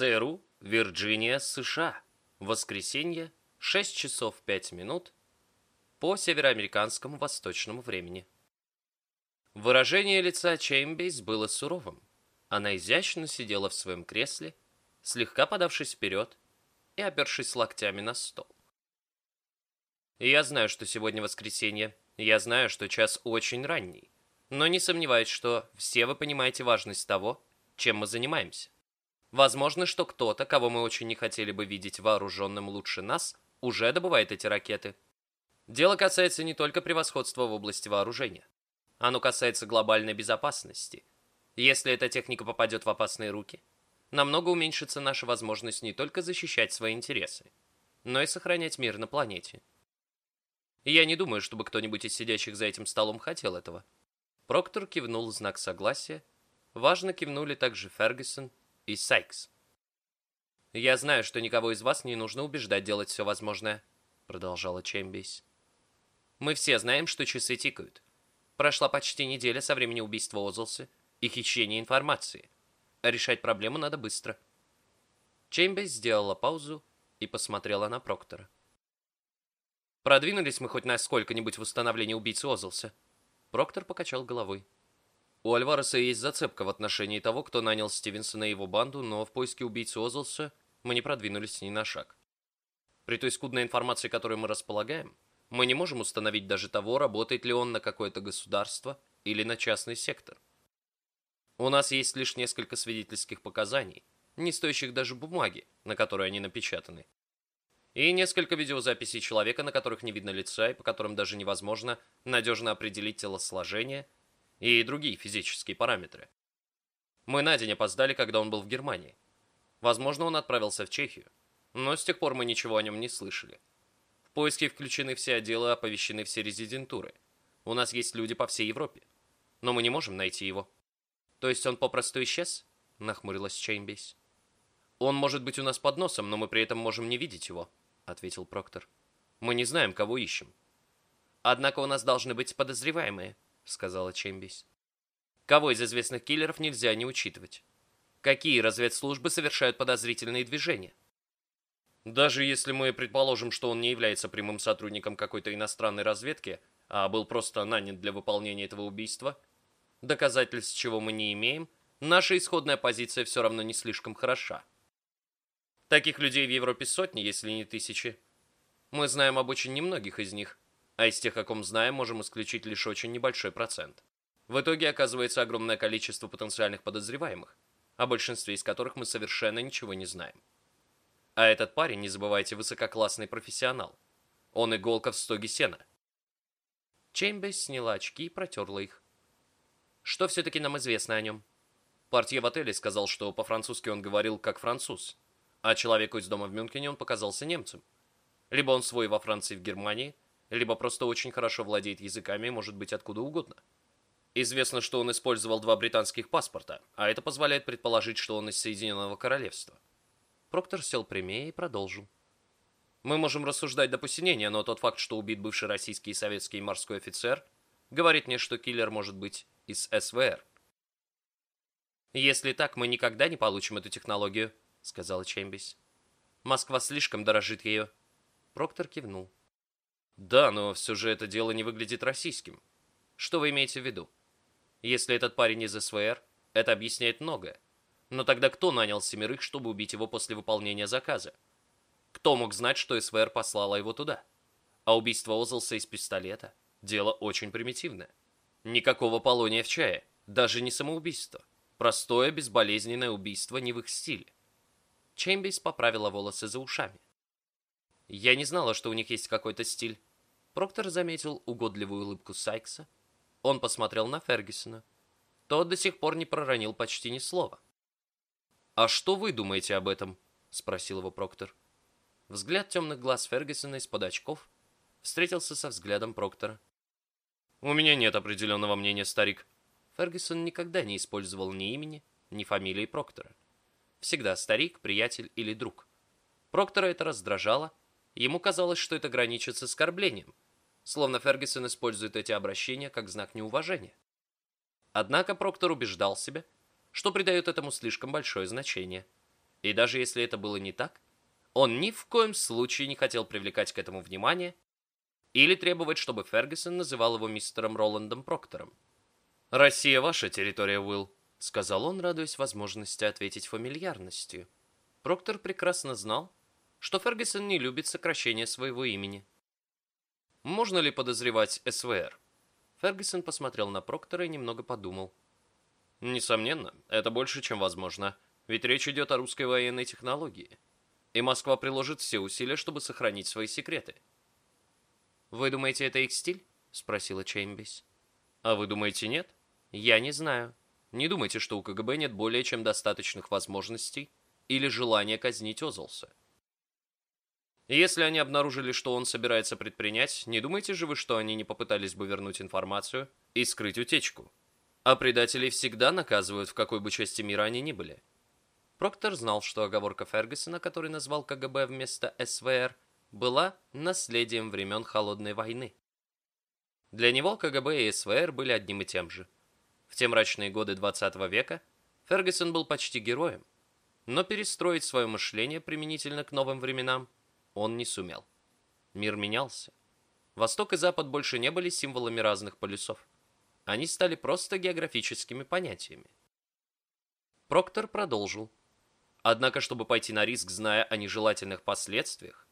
ЦРУ, Вирджиния, США. Воскресенье, 6 часов 5 минут по североамериканскому восточному времени. Выражение лица Чеймбейс было суровым. Она изящно сидела в своем кресле, слегка подавшись вперед и опершись локтями на стол. «Я знаю, что сегодня воскресенье. Я знаю, что час очень ранний. Но не сомневаюсь, что все вы понимаете важность того, чем мы занимаемся. Возможно, что кто-то, кого мы очень не хотели бы видеть вооруженным лучше нас, уже добывает эти ракеты. Дело касается не только превосходства в области вооружения. Оно касается глобальной безопасности. Если эта техника попадет в опасные руки, намного уменьшится наша возможность не только защищать свои интересы, но и сохранять мир на планете. Я не думаю, чтобы кто-нибудь из сидящих за этим столом хотел этого. Проктор кивнул знак согласия. Важно кивнули также Фергюсон и Сайкс. «Я знаю, что никого из вас не нужно убеждать делать все возможное», продолжала Чембейс. «Мы все знаем, что часы тикают. Прошла почти неделя со времени убийства Озлса и хищения информации. Решать проблему надо быстро». Чембейс сделала паузу и посмотрела на Проктора. Продвинулись мы хоть на сколько-нибудь в установлении убийцы Озлса? Проктор покачал головой. У Альвареса есть зацепка в отношении того, кто нанял Стивенсона и его банду, но в поиске убийцы Озлса мы не продвинулись ни на шаг. При той скудной информации, которой мы располагаем, мы не можем установить даже того, работает ли он на какое-то государство или на частный сектор. У нас есть лишь несколько свидетельских показаний, не стоящих даже бумаги, на которой они напечатаны и несколько видеозаписей человека, на которых не видно лица и по которым даже невозможно надежно определить телосложение и другие физические параметры. Мы на день опоздали, когда он был в Германии. Возможно, он отправился в Чехию, но с тех пор мы ничего о нем не слышали. В поиски включены все отделы, оповещены все резидентуры. У нас есть люди по всей Европе, но мы не можем найти его. То есть он попросту исчез? Нахмурилась Чейнбейс. Он может быть у нас под носом, но мы при этом можем не видеть его ответил Проктор. Мы не знаем, кого ищем. Однако у нас должны быть подозреваемые, сказала Чембис. Кого из известных киллеров нельзя не учитывать? Какие разведслужбы совершают подозрительные движения? Даже если мы предположим, что он не является прямым сотрудником какой-то иностранной разведки, а был просто нанят для выполнения этого убийства, доказательств чего мы не имеем, наша исходная позиция все равно не слишком хороша. Таких людей в Европе сотни, если не тысячи. Мы знаем об очень немногих из них, а из тех, о ком знаем, можем исключить лишь очень небольшой процент. В итоге оказывается огромное количество потенциальных подозреваемых, о большинстве из которых мы совершенно ничего не знаем. А этот парень, не забывайте, высококлассный профессионал. Он иголка в стоге сена. Чеймбейс сняла очки и протерла их. Что все-таки нам известно о нем? Портье в отеле сказал, что по-французски он говорил как француз, а человеку из дома в Мюнхене он показался немцем. Либо он свой во Франции в Германии, либо просто очень хорошо владеет языками и может быть откуда угодно. Известно, что он использовал два британских паспорта, а это позволяет предположить, что он из Соединенного Королевства. Проктор сел прямее и продолжил. Мы можем рассуждать до посинения, но тот факт, что убит бывший российский и советский морской офицер, говорит мне, что киллер может быть из СВР. Если так, мы никогда не получим эту технологию, — сказала Чембис. «Москва слишком дорожит ее». Проктор кивнул. «Да, но все же это дело не выглядит российским. Что вы имеете в виду? Если этот парень из СВР, это объясняет многое. Но тогда кто нанял семерых, чтобы убить его после выполнения заказа? Кто мог знать, что СВР послала его туда? А убийство Озлса из пистолета – дело очень примитивное. Никакого полония в чае, даже не самоубийство. Простое, безболезненное убийство не в их стиле. Чембис поправила волосы за ушами. Я не знала, что у них есть какой-то стиль. Проктор заметил угодливую улыбку Сайкса. Он посмотрел на Фергюсона. Тот до сих пор не проронил почти ни слова. «А что вы думаете об этом?» — спросил его Проктор. Взгляд темных глаз Фергюсона из-под очков встретился со взглядом Проктора. «У меня нет определенного мнения, старик». Фергюсон никогда не использовал ни имени, ни фамилии Проктора. Всегда старик, приятель или друг. Проктора это раздражало. Ему казалось, что это граничит с оскорблением. Словно Фергюсон использует эти обращения как знак неуважения. Однако Проктор убеждал себя, что придает этому слишком большое значение. И даже если это было не так, он ни в коем случае не хотел привлекать к этому внимание или требовать, чтобы Фергюсон называл его мистером Роландом Проктором. «Россия ваша территория, Уилл», — сказал он, радуясь возможности ответить фамильярностью. Проктор прекрасно знал, что Фергюсон не любит сокращение своего имени. «Можно ли подозревать СВР?» Фергюсон посмотрел на Проктора и немного подумал. «Несомненно, это больше, чем возможно, ведь речь идет о русской военной технологии, и Москва приложит все усилия, чтобы сохранить свои секреты». «Вы думаете, это их стиль?» — спросила Чеймбис. «А вы думаете, нет?» «Я не знаю. Не думайте, что у КГБ нет более чем достаточных возможностей или желания казнить Озолса. Если они обнаружили, что он собирается предпринять, не думаете же вы, что они не попытались бы вернуть информацию и скрыть утечку? А предателей всегда наказывают, в какой бы части мира они ни были. Проктор знал, что оговорка Фергюсона, который назвал КГБ вместо СВР, была наследием времен Холодной войны. Для него КГБ и СВР были одним и тем же. В те мрачные годы 20 века Фергюсон был почти героем, но перестроить свое мышление применительно к новым временам – он не сумел. Мир менялся. Восток и Запад больше не были символами разных полюсов. Они стали просто географическими понятиями. Проктор продолжил. Однако, чтобы пойти на риск, зная о нежелательных последствиях...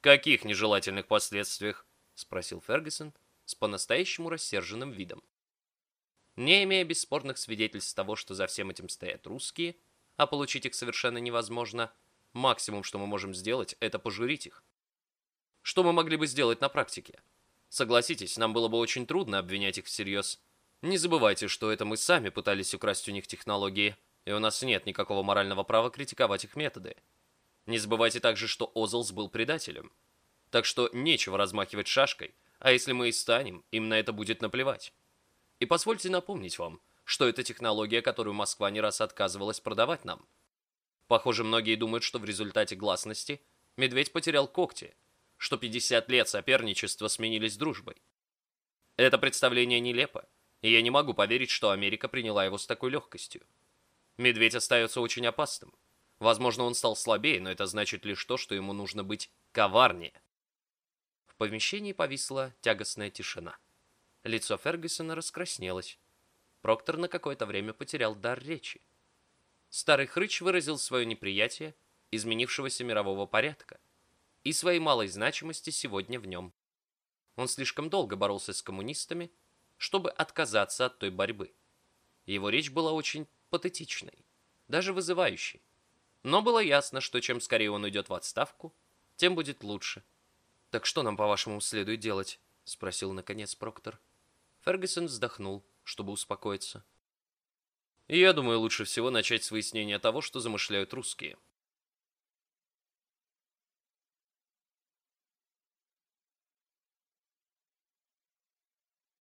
«Каких нежелательных последствиях?» — спросил Фергюсон с по-настоящему рассерженным видом. Не имея бесспорных свидетельств того, что за всем этим стоят русские, а получить их совершенно невозможно, — Максимум, что мы можем сделать, это пожурить их. Что мы могли бы сделать на практике? Согласитесь, нам было бы очень трудно обвинять их всерьез. Не забывайте, что это мы сами пытались украсть у них технологии, и у нас нет никакого морального права критиковать их методы. Не забывайте также, что Озлс был предателем. Так что нечего размахивать шашкой, а если мы и станем, им на это будет наплевать. И позвольте напомнить вам, что это технология, которую Москва не раз отказывалась продавать нам – Похоже, многие думают, что в результате гласности медведь потерял когти, что 50 лет соперничества сменились дружбой. Это представление нелепо, и я не могу поверить, что Америка приняла его с такой легкостью. Медведь остается очень опасным. Возможно, он стал слабее, но это значит лишь то, что ему нужно быть коварнее. В помещении повисла тягостная тишина. Лицо Фергюсона раскраснелось. Проктор на какое-то время потерял дар речи. Старый хрыч выразил свое неприятие изменившегося мирового порядка и своей малой значимости сегодня в нем. Он слишком долго боролся с коммунистами, чтобы отказаться от той борьбы. Его речь была очень патетичной, даже вызывающей. Но было ясно, что чем скорее он уйдет в отставку, тем будет лучше. «Так что нам, по-вашему, следует делать?» — спросил, наконец, Проктор. Фергюсон вздохнул, чтобы успокоиться. Я думаю, лучше всего начать с выяснения того, что замышляют русские.